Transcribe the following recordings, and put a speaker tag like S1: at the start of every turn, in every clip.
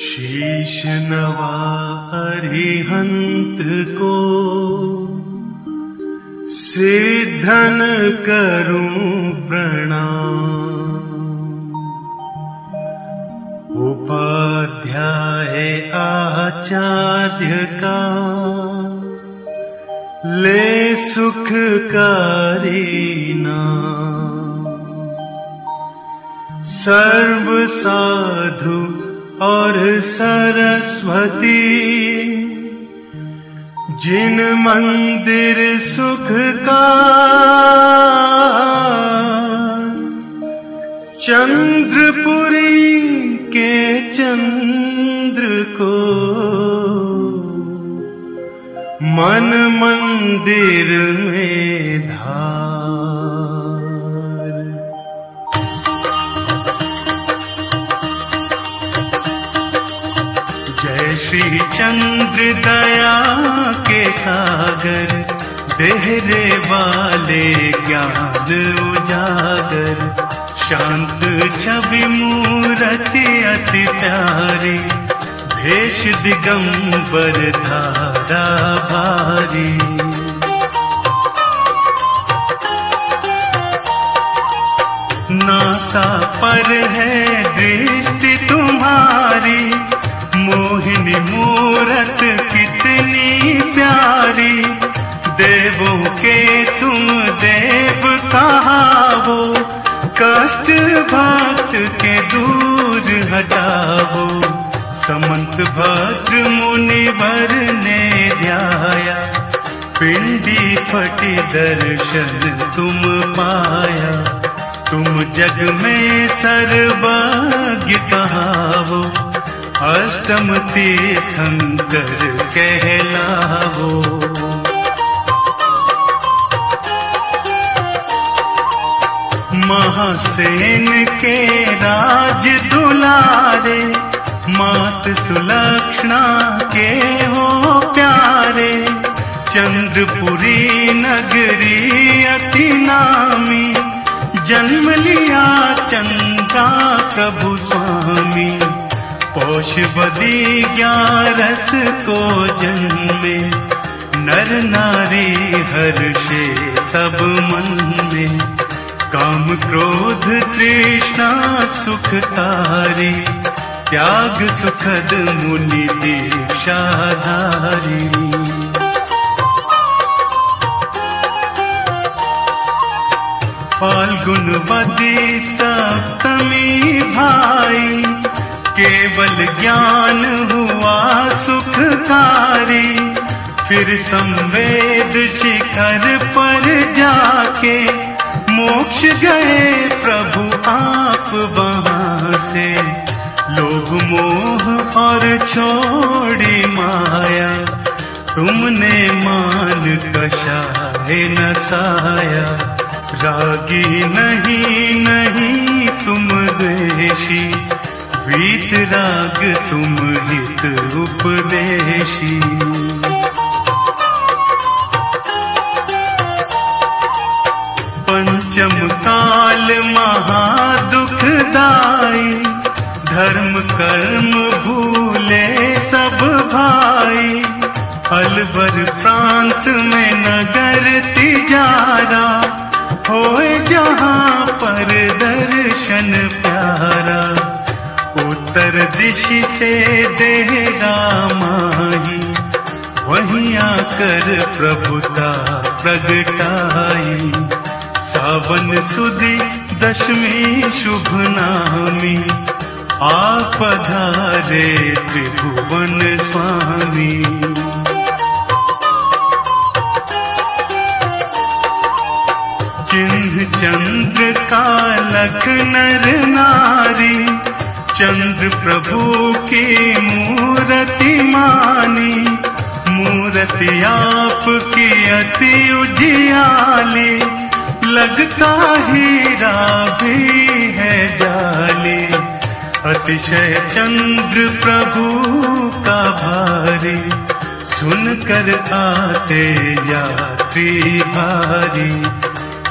S1: शीश नवा अरिहंत को सिद्धन करूं प्रणाम। उपाध्याय आचार्य का ले सुखकारी नाम सर्व साधु और सरस्वती जिन मंदिर सुख का चंद्रपुरी के चंद्र को मन मंदिर में धार दया के सागर देहरे वाले ज्ञान उजागर। शांत छवि मूर्ति अति प्यारी, भेष दिगंबर धारा भारी। देवों के तुम देव कहावो कष्ट भक्त के दूर हटावो समंत भद्र मुनिवर ने ध्याया। पिंडी फटी दर्शन तुम पाया। तुम जग में सर्वज्ञ कहावो अष्टम तीर्थंकर कहलावो महासेन के राज दुलारे, मात सुलक्षणा के हो प्यारे। चंद्रपुरी नगरी अति नामी, जन्म लिया चंदा प्रभु स्वामी। पौष बदी ग्यारस को जन्मे, नर नारी हर्षे सब मन में। काम क्रोध, तृष्णा, सुख तारी, त्याग, सुखद मुनि दीक्षाधारी। फाल्गुन बदी सप्तमी भाई, केवल ज्ञान हुआ सुखकारी, फिर संवेद शिखर पर जाके मोक्ष गए प्रभु आप वहाँ से। लोग मोह और छोड़ी माया, तुमने मान कशाए नसाया। रागी नहीं नहीं तुम देशी वीत राग तुम हित उपदेशी। कर्म भूले सब भाई। अलवर प्रांत में नगर तिजारा। हो जहाँ पर दर्शन प्यारा। उत्तर दिशि से देगा माही वहीं आकर प्रभुता प्रगटाई सावन सुदी दशमी शुभ नामी। आप धारे त्रिभुवन स्वामी। चिन्ह चंद्र का लख नर नारी चंद्र प्रभु की मूर्ति मानी। मूर्ति आपकी अति उजियाली लगता हीरा भी अतिशय चंद्र प्रभु का भारी, सुनकर आते यात्री भारी।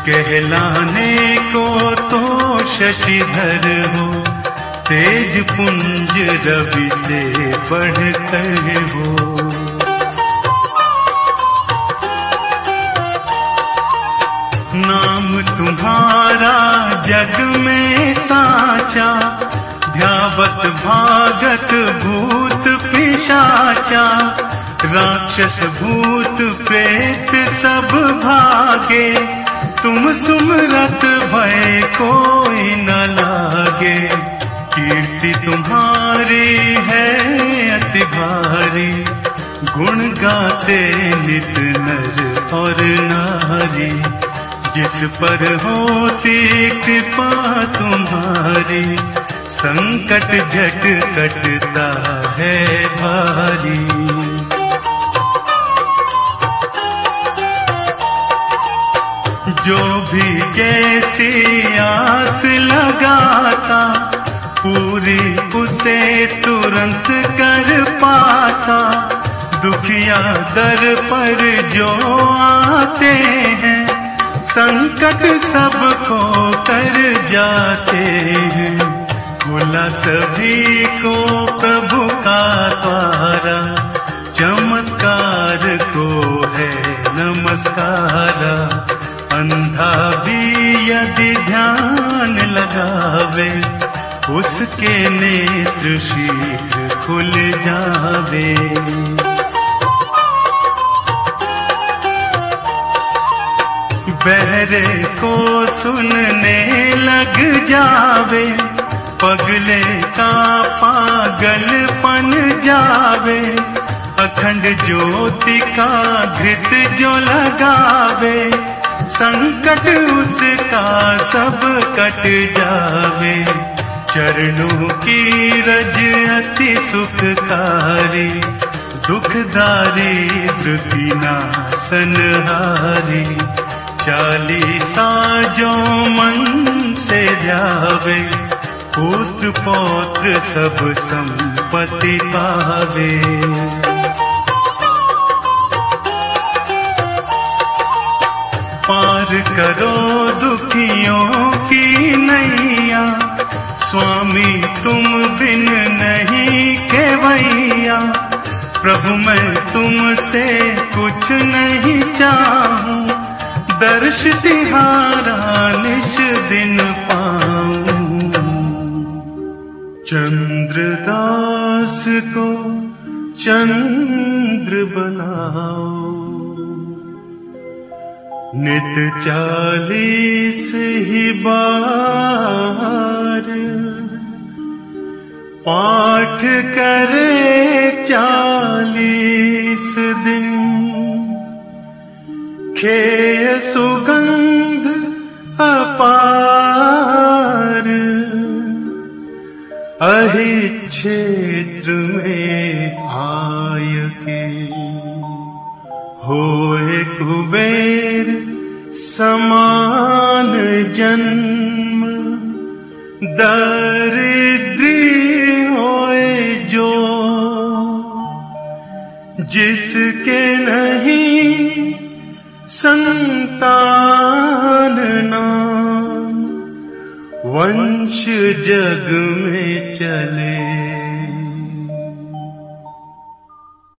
S1: कहलाने को तो शशिधर हो, तेज पुंज रवि से बढ़कर हो। नाम तुम्हारा जग में साचा ध्यावत भागत भूत पिशाचा, राक्षस भूत प्रेत सब भागे, तुम सुमरत भय कोई न लागे। कीर्ति तुम्हारी है अति भारी, गुण गाते नित नर और नारी। जिस पर होती कृपा तुम्हारी संकट झट कटता है भारी। जो भी जैसी आस लगाता, पूरी उसे तुरंत कर पाता। दुखिया दर पर जो आते हैं, संकट सबको कर जाते हैं। बोला सभी को प्रभु का द्वारा चमत्कार को है नमस्कारा। अंधा भी यदि ध्यान लगावे, उसके नेत्र शीघ्र खुल जावे। बहरे को सुनने लग जावे पगले का पागलपन जावे, अखंड ज्योति का घृत जो लगावे, संकट उसका सब कट जावे। चरणों की रज अति सुखकारी, दुखदारी धृति नासनहारी चालीसा जो मन से जावे पुत्र पौत्र सब संपत्ति पावे। पार करो दुखियों की नैया, स्वामी तुम बिन नहीं के केवैया। प्रभु मैं तुमसे कुछ नहीं चाहूँ। दर्श तिहारा निश दिन चंद्रदास को चंद्र बनाओ नित चालीस ही बार पाठ करे चालीस दिन। खेय अहि क्षेत्र में आय के। होए कुबेर समान जन्म, दरिद्री होए जो, जिसके नहीं संतान नाम वंश जग में चले।